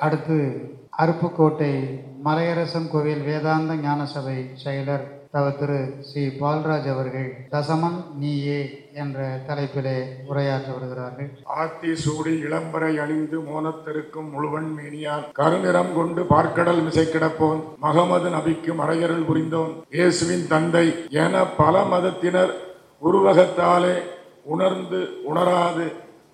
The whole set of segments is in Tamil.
அடுத்து அருப்புக்கோட்டை மலையரசன் கோவில் வேதாந்த ஞானசபை செயலர் தவ திரு ஸ்ரீ பால்ராஜ் அவர்கள் தசமன் நீயே என்ற தலைப்பிலே உரையாற்ற வருகிறார்கள். ஆத்தி சூடி இளம்பரை அணிந்து மோனத்திருக்கும் முழுவன் மேனியார் கருநிறம் கொண்டு பார்க்கடல் மிசை கிடப்போன் மகமது நபிக்கு மறையருள் புரிந்தோன் இயேசுவின் தந்தை என பல மதத்தினர் உருவகத்தாலே உணர்ந்து உணராது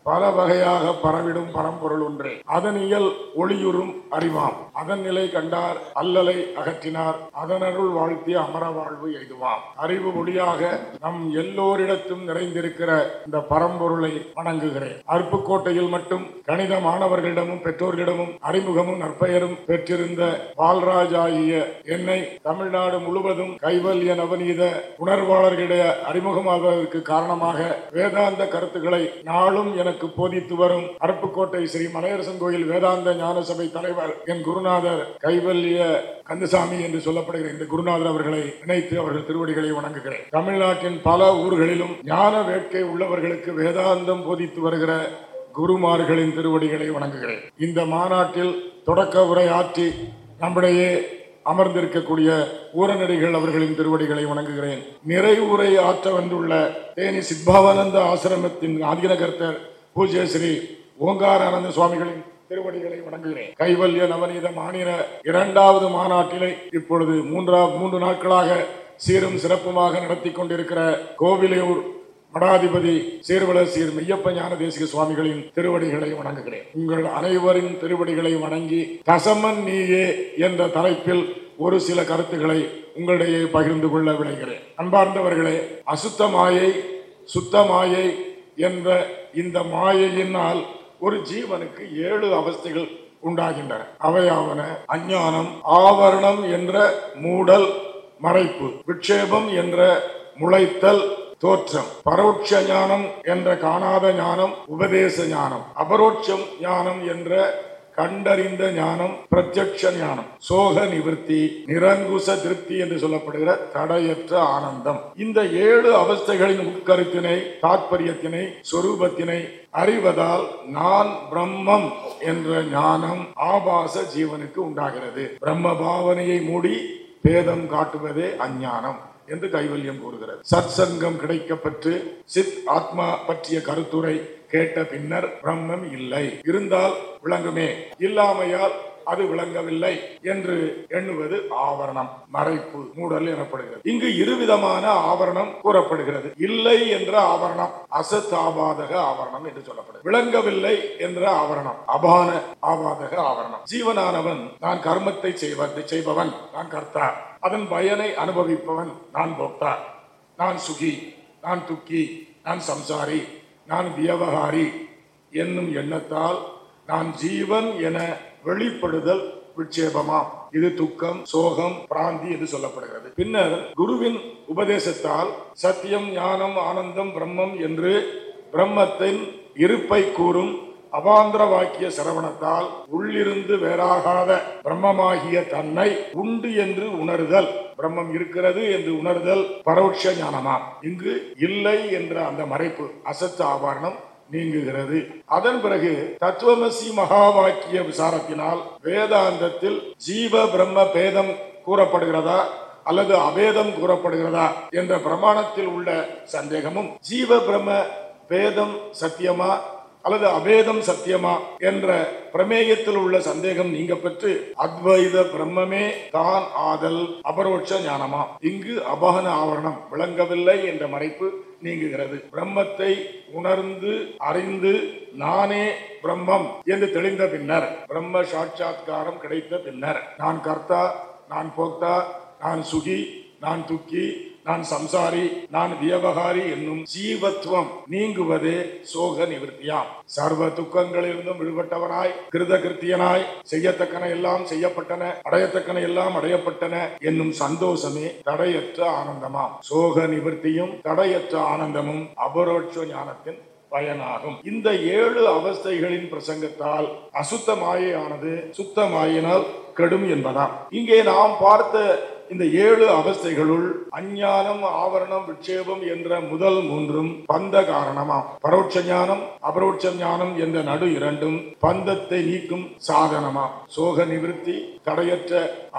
பல வகையாக பரவிடும் பரம்பொருள் ஒன்றே. அதன் இயல் ஒளியுறும் அறிவாம். அதன் நிலை கண்டார் அல்லலை அகற்றினார். அதனருள் வாழ்த்திய அமர வாழ்வு எய்துவாம். அறிவு ஒளியாக நம் எல்லோரிடத்தும் நிறைந்திருக்கிற இந்த பரம்பொருளை வணங்குகிறேன். அருப்புக்கோட்டையில் மட்டும் கணித மாணவர்களிடமும் பெற்றோர்களிடமும் அறிமுகமும் நற்பெயரும் பெற்றிருந்த பால்ராஜ் ஆகிய என்னை தமிழ்நாடு முழுவதும் கைவல்ய நவநீத உணர்வாளர்களிடையே அறிமுகமாவதற்கு காரணமாக வேதாந்த கருத்துக்களை நாளும் எனக்கு போதித்து வரும் அருப்புக்கோட்டை ஸ்ரீ மலையரசன் கோயில் வேதாந்த ஞான சபை தலைவர் என் குருநாதர் கைவல்ய கந்தசாமி என்று சொல்லப்படுகிற இந்த குருநாதர் அவர்களை நினைத்து அவர்கள் திருவடிகளை வணங்குகிறேன். தமிழ்நாட்டின் பல ஊர்களிலும் ஞான வேட்கை உள்ளவர்களுக்கு வேதாந்தம் போதித்து வருகிற குருமார்களின் திருவடிகளை வணங்குகிறேன். இந்த மாநாட்டில் தொடக்க உரை ஆற்றி நம்மிடையே அமர்ந்திருக்கக்கூடிய ஊரநடிகள் அவர்களின் திருவடிகளை வணங்குகிறேன். நிறைவுரை ஆற்ற வந்துள்ள தேனி சித்பாவானந்த ஆசிரமத்தின் ஆதினகர்த்தர் பூஜ்ய ஸ்ரீ ஓங்காரானந்த சுவாமிகளின் திருவடிகளை வணங்குகிறேன். கைவல்ய நவநீத மாநில இரண்டாவது மாநாட்டிலே இப்பொழுது மூன்றா மூன்று நாட்களாக சீரும் சிறப்புமாக நடத்தி கொண்டிருக்கிற கோவிலையூர் மடாதிபதி சீர்வள சீர் மெய்யப்ப ஞான தேசிக சுவாமிகளின் திருவடிகளை வணங்குகிறேன். உங்கள் அனைவரின் திருவடிகளை வணங்கி தசமன் நீயே என்ற தலைப்பில் ஒரு சில கருத்துக்களை உங்களிடையே பகிர்ந்து கொள்ள விளைகிறேன் அன்பார்ந்தவர்களே அசுத்த மாயை சுத்த மாயை என்ற இந்த மாயையினால் ஒரு ஜீவனுக்கு ஏழு அவஸ்தைகள் உண்டாகின்றன. அவையாவன அஞ்ஞானம் ஆவரணம் என்ற மூடல் மறைப்பு விட்சேபம் என்ற முளைத்தல் தோற்றம் பரோட்ச ஞானம் என்ற காணாத ஞானம் உபதேச ஞானம் அபரோட்சம் ஞானம் என்ற கண்டறிந்த ஞானம் பிரத்யக்ஷ ஞானம். சோக நிவர்த்தி நிரங்குச திருப்தி என்று சொல்லப்படுகிற தடையற்ற ஆனந்தம். இந்த ஏழு அவஸ்தைகளின் உட்கருத்தினை தாற்பயத்தினை சொரூபத்தினை அறிவதால் நான் பிரம்மம் என்ற ஞானம் ஆபாச ஜீவனுக்கு உண்டாகிறது. பிரம்ம பாவனையை மூடி பேதம் காட்டுவதே அஞ்ஞானம். என்று கைவல்யம் கூறுகிறது சத்சங்கம் கிடைக்கப்பட்டு சித் ஆத்மா பற்றிய கருத்துரை கேட்ட பின்னர் பிரம்மம் இல்லை. இருந்தால் விளங்குமே. இல்லாமையால் அது விளங்கவில்லை என்று எண்ணுவது ஆவரணம். மறைப்பு மூடல் எனப்படுகிறது. இங்கு இருவிதமான ஆவரணம் கூறப்படுகிறது. இல்லை என்ற ஆவரணம் அசத்தாபாதக ஆவரணம் என்று சொல்லப்படுகிறது. விளங்கவில்லை என்ற ஆவரணம் அபான ஆபாதக ஆவரணம். ஜீவனானவன் நான் கர்மத்தை செய்வது செய்பவன் நான் கர்த்தா அதன் பயனை அனுபவிப்பவன் நான் போக்தா. நான் சுகி நான் துக்கி நான் சம்சாரி நான் வியவகாரி என்னும் எண்ணத்தால் நான் ஜீவன் என வெளிப்படுதல் விட்சேபமாம். இது துக்கம் சோகம் பிராந்தி என்று சொல்லப்படுகிறது. பின்னர் குருவின் உபதேசத்தால் சத்தியம் ஞானம் ஆனந்தம் பிரம்மம் என்று பிரம்மத்தின் இருப்பை கூறும் அவாந்திர வாக்கிய சிரவணத்தால் உள்ளிருந்து வேறாகாத பிரம்மமாகிய தன்னை உண்டு என்று உணர்தல். பிரம்மம் இருக்கிறது என்று உணர்தல் பரோட்ச ஞானமாம். இங்கு இல்லை என்ற அந்த மறைப்பு அசத்த ஆவரணம் நீங்குகிறது. அதன் பிறகு தத்துவமசி மகா வாக்கிய விசாரத்தினால் வேதாந்தத்தில் ஜீவ பிரம்ம பேதம் கூறப்படுகிறதா அல்லது அபேதம் கூறப்படுகிறதா என்ற பிரமாணத்தில் உள்ள சந்தேகமும் ஜீவ பிரம்ம பேதம் சத்தியமா அல்லது அபேதம் சத்தியமா என்ற பிரமேயத்தில் உள்ள சந்தேகம் நீங்க பெற்று அத்வைத பிரம்மமே தான் ஆதல் அபரோட்ச ஞானமா? இங்கு அபகன ஆவரணம் விளங்கவில்லை என்ற மறைப்பு நீங்குகிறது. பிரம்மத்தை உணர்ந்து அறிந்து நானே பிரம்மம் என்று தெளிந்த பின்னர் பிரம்ம சாட்சாத்காரம் கிடைத்த பின்னர் நான் கர்த்தா நான் போக்தா நான் சுகி நான் துக்கி நான் சம்சாரி நான் வியவகாரி என்னும் ஜீவத்துவம் நீங்குவதே சோக நிவர்த்தியாம். சர்வ துக்கங்களிலிருந்தும் விடுபட்டவனாய் கிருத கிருத்தியனாய் செய்யத்தக்கன எல்லாம் செய்யப்பட்டன அடையத்தக்கன எல்லாம் அடையப்பட்டன என்னும் சந்தோஷமே தடையற்ற ஆனந்தமாம். சோக நிவர்த்தியும் தடையற்ற ஆனந்தமும் அபரோட்ச ஞானத்தின் பயனாகும். இந்த ஏழு அவஸ்தைகளின் பிரசங்கத்தால் அசுத்த மாயையானது சுத்த மாயினால் கெடும் என்பதாம். இங்கே நாம் பார்த்த இந்த ஏழு அவஸ்தைகளுள் அஞ்ஞானம் ஆவரணம் விட்சேபம் என்ற முதல் மூன்றும் பந்த காரணமாம். பரோட்ச ஞானம் அபரோட்ச ஞானம் என்ற நடு இரண்டும் பந்தத்தை நீக்கும் சாதனமாம். சோக நிவிருத்தி தடையற்ற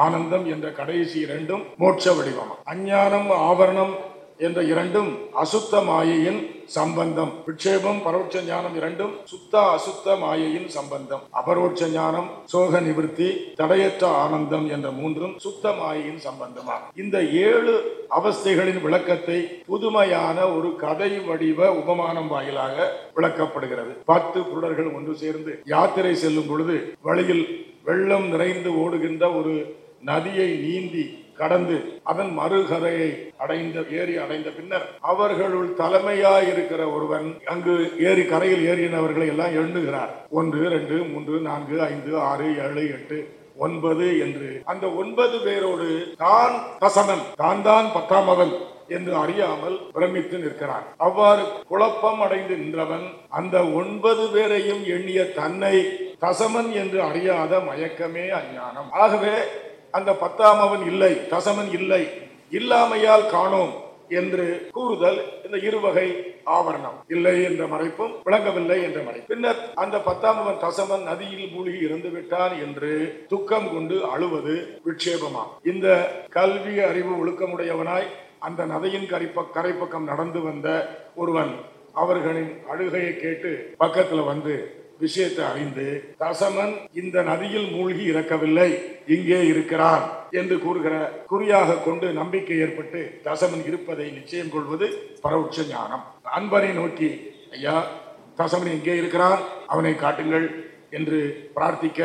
ஆனந்தம் என்ற கடைசி இரண்டும் மோட்ச வடிவமா அஞ்ஞானம் ஆவரணம் என்ற இரண்டும் அசுத்த மாயையின் சம்பந்தம். விட்சேபம் பரோட்ச ஞானம் இரண்டும் சுத்த அசுத்த மாயையின் சம்பந்தம். அபரோட்ச ஞானம் சோக நிவிருத்தி தடையற்ற ஆனந்தம் என்ற மூன்றும் சுத்த மாயையின் சம்பந்தமாகும். இந்த ஏழு அவஸ்தைகளின் விளக்கத்தை புதுமையான ஒரு கதை வடிவ உபமானம் வாயிலாக விளக்கப்படுகிறது. பத்து குருடர்கள் ஒன்று சேர்ந்து யாத்திரை செல்லும் பொழுது வழியில் வெள்ளம் நிறைந்து ஓடுகின்ற ஒரு நதியை நீந்தி கடந்து அதன் மறுகரையை அடைந்த ஏரி அடைந்த பின்னர் அவர்களுள் தலைமையாய் இருக்கிற ஒருவன் அங்கு ஏரி கரையில் ஏறினவர்களை எல்லாம் எண்ணுகிறார். ஒன்று ரெண்டு மூன்று நான்கு ஐந்து ஆறு ஏழு எட்டு ஒன்பது என்று. அந்த ஒன்பது பேரோடு தான் தசமன் தான் தான் பத்தாமவன் என்று அறியாமல் பிரமித்து நிற்கிறான். அவ்வாறு குழப்பம் அடைந்து நின்றவன் அந்த ஒன்பது பேரையும் எண்ணிய தன்னை தசமன் என்று அறியாத மயக்கமே அஞ்ஞானம். ஆகவே அந்த பத்தாமவன் இல்லை தசமன் இல்லை இல்லாமையால் காணோம் என்று கூறுதல் இந்த இருவகை ஆவரணம். இல்லை என்ற மறைப்பும் விளங்கவில்லை என்ற மறைப்பு பின்னர் அந்த பத்தாமவன் தசமன் நதியில் மூழ்கி இறந்து விட்டான் என்று துக்கம் கொண்டு அழுவது விட்சேபமா இந்த கல்வி அறிவு ஒழுக்கமுடையவனாய் அந்த நதியின் கரைப்ப கரைப்பக்கம் நடந்து வந்த ஒருவன் அவர்களின் அழுகையை கேட்டு பக்கத்துல வந்து விஷயத்தை அறிந்து தசமன் இந்த நதியில் மூழ்கி இறக்கவில்லை இங்கே இருக்கிறான் என்று கூறுகிற குறியாக கொண்டு நம்பிக்கை ஏற்பட்டு தசமன் இருப்பதை நிச்சயம் கொள்வது பரோட்ச ஞானம். அன்பனை நோக்கி ஐயா தசமன் எங்கே இருக்கிறான்? அவனை காட்டுங்கள் என்று பிரார்த்திக்க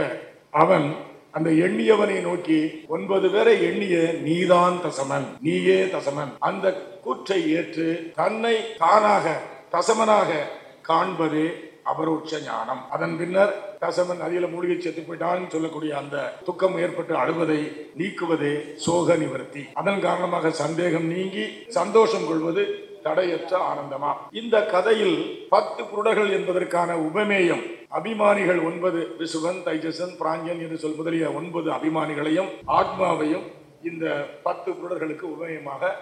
அவன் அந்த எண்ணியவனை நோக்கி ஒன்பது பேரை எண்ணிய நீதான் தசமன் நீயே தசமன் அந்த கூற்றை ஏற்று தன்னை தானாக தசமனாக காண்பது அபரோட்ச ஞானம் அதன் பின்னர் தசமன் நதியில மூழ்கி செத்து போயிட்டான் சொல்லக்கூடிய அந்த துக்கம் ஏற்பட்டு அழுவதை நீக்குவதே சோக நிவர்த்தி. அதன் காரணமாக சந்தேகம் நீங்கி சந்தோஷம் கொள்வது தடையற்ற ஆனந்தமா? இந்த கதையில் பத்து குருடர்கள் என்பதற்கான உபமேயம் அபிமானிகள் ஒன்பது விசுவன் தைஜசன் பிராஞ்சன் என்று சொல் முதலிய ஒன்பது அபிமானிகளையும் ஆத்மாவையும் இந்த பத்து குருடர்களுக்கு உபமேயமாக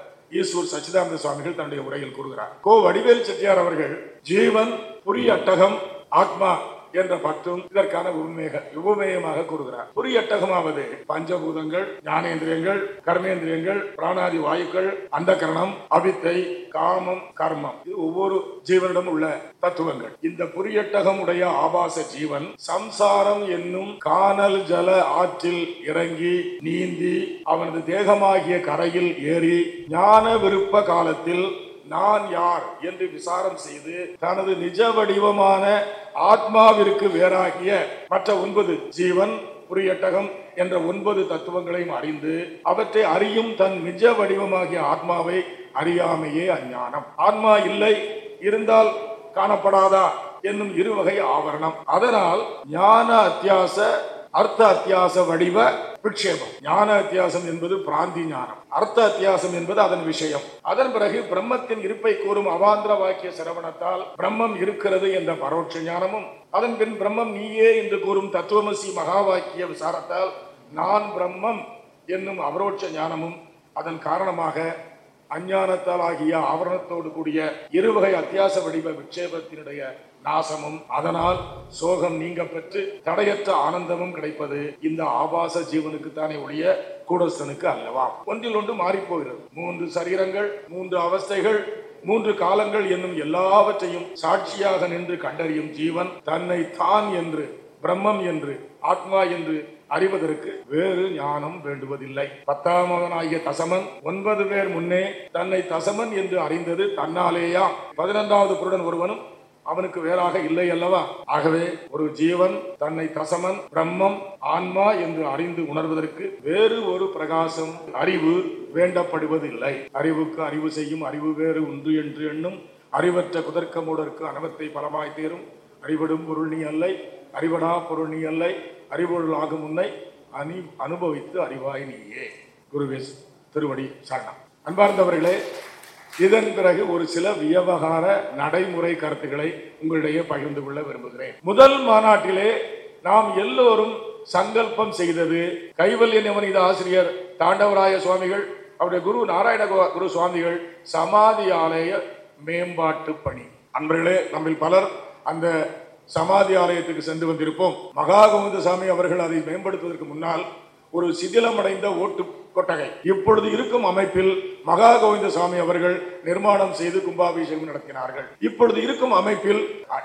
ஈஸ்வர் சச்சிதானந்த சுவாமிகள் தன்னுடைய உரையில் கூறுகிறார். கோ வடிவேல் செட்டியார் அவர்கள் ஜீவன் புரிய அட்டகம் ஆத்மா என்ற பத்தும் இதற்கான உண்மைகள் உபமேயமாக கூறுகிறார். புரியட்டகமாவது பஞ்சபூதங்கள் ஞானேந்திரியங்கள் கர்மேந்திரியங்கள் பிராணாதி வாயுக்கள் அந்த கரணம் அவித்தை காமம் கர்மம். இது ஒவ்வொரு ஜீவனிடம் உள்ள தத்துவங்கள். இந்த புரியட்டகம் உடைய ஆபாச ஜீவன் சம்சாரம் என்னும் காணல் ஜல ஆற்றில் இறங்கி நீந்தி அவனது தேகமாகிய கரையில் ஏறி ஞான விருப்ப காலத்தில் நான் யார் என்று விசாரம் செய்து தனது நிஜ வடிவமான ஆத்மாவிற்கு வேறாகிய மற்ற ஒன்பது ஜீவன் புரியட்டகம் என்ற ஒன்பது தத்துவங்களையும் அறிந்து அவற்றை அறியும் தன் நிஜ வடிவமாகிய ஆத்மாவை அறியாமையே அஞ்ஞானம். ஆத்மா இல்லை இருந்தால் காணப்படாதா என்னும் இருவகை ஆவரணம். அதனால் ஞான அத்தியாச அர்த்த அத்தியாச வடிவ விக்ஷேபம். ஞான அத்தியாசம் என்பது பிராந்தி ஞானம். அர்த்த அத்தியாசம் என்பது அதன் விஷயம். அதன் பிறகு பிரம்மத்தின் இருப்பை கூறும் அவாந்திர வாக்கிய சிரவணத்தால் பிரம்மம் இருக்கிறது என்ற பரோட்ச ஞானமும் அதன் பின் பிரம்மம் நீயே என்று கூறும் தத்துவமசி மகா வாக்கிய விசாரத்தால் நான் பிரம்மம் என்னும் அபரோட்ச ஞானமும் அதன் காரணமாக அஞ்ஞானத்தால் ஆகிய ஆவரணத்தோடு கூடிய இருவகை அத்தியாச வடிவ விட்சேபத்தினுடைய நாசமும் அதனால் சோகம் நீங்க பெற்று தடையற்ற ஆனந்தமும் கிடைப்பது இந்த ஆபாச ஜீவனுக்கு தானே ஒழிய கூடஸ்தனுக்கு அல்லவா? ஒன்றில் ஒன்று மாறி போகிறது. மூன்று சரீரங்கள் மூன்று அவஸ்தைகள் மூன்று காலங்கள் என்னும் எல்லாவற்றையும் சாட்சியாக நின்று கண்டறியும் ஜீவன் தன்னை தான் என்று பிரம்மம் என்று ஆத்மா என்று அறிவதற்கு வேறு ஞானம் வேண்டுவதில்லை. பத்தாமவனாகிய தசமன் ஒன்பது பேர் முன்னே தன்னை தசமன் என்று அறிந்தது தன்னாலேயா? பதினெண்டாவது புருடன் ஒருவனும் அவனுக்கு வேறாக இல்லை அல்லவா? ஆகவே ஒரு ஜீவன் தன்னை தசமன் பிரம்மம் ஆன்மா என்று அறிந்து உணர்வதற்கு வேறு ஒரு பிரகாசம் அறிவு வேண்டப்படுவதில்லை. அறிவுக்கு அறிவு செய்யும் அறிவு வேறு உண்டு என்று எண்ணும் அறிவற்ற குதர்க்கமூடற்கு அனவத்தை பலமாய் தேரும். அறிவிடும் பொருள் நீ அல்லை அறிவடா பொருள் நீ அல்லை அறிவொருள் ஆகும் உன்னை அணி அனுபவித்து அறிவாய் நீயே. குருவே திருவடி சரணம். அன்பார்ந்தவர்களே இதன் பிறகு ஒரு சில வியவகார நடைமுறை கருத்துக்களை உங்களிடையே பகிர்ந்து கொள்ள விரும்புகிறேன். முதல் மாநாட்டிலே நாம் எல்லோரும் சங்கல்பம் செய்தது கைவல்ய நவநீத ஆசிரியர் தாண்டவராய சுவாமிகள் அவருடைய குரு நாராயண குரு சுவாமிகள் சமாதி ஆலய மேம்பாட்டு பணி. அன்பர்களே நம்மில் பலர் அந்த சமாதி ஆலயத்துக்கு சென்று வந்திருப்போம். மகா கோவிந்தசாமி அவர்கள் அதை மேம்படுத்துவதற்கு முன்னால் ஒரு சிதிலமடைந்த ஓட்டு கொட்டகை. இப்பொழுது இருக்கும் அமைப்பில் மகா கோவிந்தசாமி அவர்கள் நிர்மாணம் செய்து கும்பாபிஷேகம் நடத்தினார்கள். இப்பொழுது இருக்கும் அமைப்பில்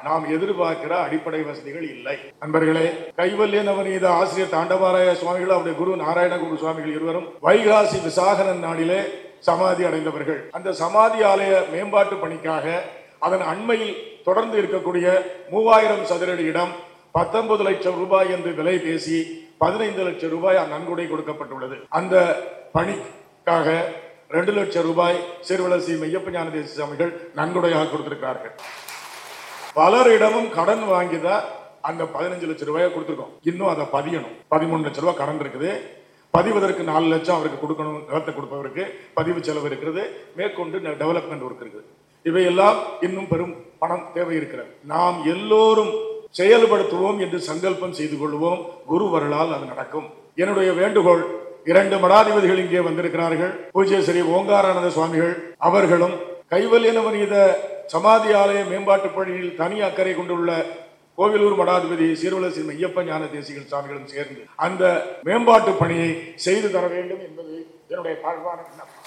நாம் எதிர்பார்க்கிற அடிப்படை வசதிகள் இல்லை. நண்பர்களே கைவல்ய நவநீத ஆசிரியர் தாண்டவாராய சுவாமிகள் அவருடைய குரு நாராயண குரு சுவாமிகள் இருவரும் வைகாசி விசாகனன் நாளிலே சமாதி அடைந்தவர்கள். அந்த சமாதி ஆலய மேம்பாட்டு பணிக்காக அதன் அண்மையில் தொடர்ந்து இருக்கக்கூடிய மூவாயிரம் சதுரடி இடம் பத்தொன்பது லட்சம் ரூபாய் என்று விலை பேசி பதினைந்து லட்சம் ரூபாய் நன்கொடை கொடுக்கப்பட்டுள்ளது. அந்த பணிக்காக ரெண்டு லட்சம் ரூபாய் சிறுவலசி மெய்யப்ப ஞான தேசிய சுவாமிகள் நன்கொடையாக கொடுத்திருக்கிறார்கள். பலரிடமும் கடன் வாங்கி தான் அந்த பதினஞ்சு லட்சம் ரூபாயை கொடுத்துருக்கோம். இன்னும் அதை பதியணும். பதிமூணு லட்சம் ரூபாய் கடன் இருக்குது. பதிவதற்கு நாலு லட்சம் அவருக்கு கொடுக்கணும் நிலத்தை கொடுப்பவருக்கு. பதிவு செலவு இருக்கிறது மேற்கொண்டு டெவலப்மெண்ட் ஒர்க் இருக்குது. இவையெல்லாம் இன்னும் பெரும் பணம் தேவை இருக்கிறது நாம் எல்லோரும் செயல்படுத்துவோம் என்று சங்கல்பம் செய்து கொள்வோம். குருவர்களால் அது நடக்கும். என்னுடைய வேண்டுகோள் இரண்டு மடாதிபதிகள் இங்கே வந்திருக்கிறார்கள். பூஜ்ய ஸ்ரீ ஓங்காரானந்த சுவாமிகள் அவர்களும் கைவல்யனவநீத சமாதி ஆலய மேம்பாட்டு பணியில் தனி அக்கறை கொண்டுள்ள கோவிலூர் மடாதிபதி சீர்வலசி ஐயப்ப ஞான தேசிகள் சுவாமிகளும் சேர்ந்து அந்த மேம்பாட்டு பணியை செய்து தர வேண்டும் என்பது என்னுடைய தாழ்வான விண்ணப்பம்.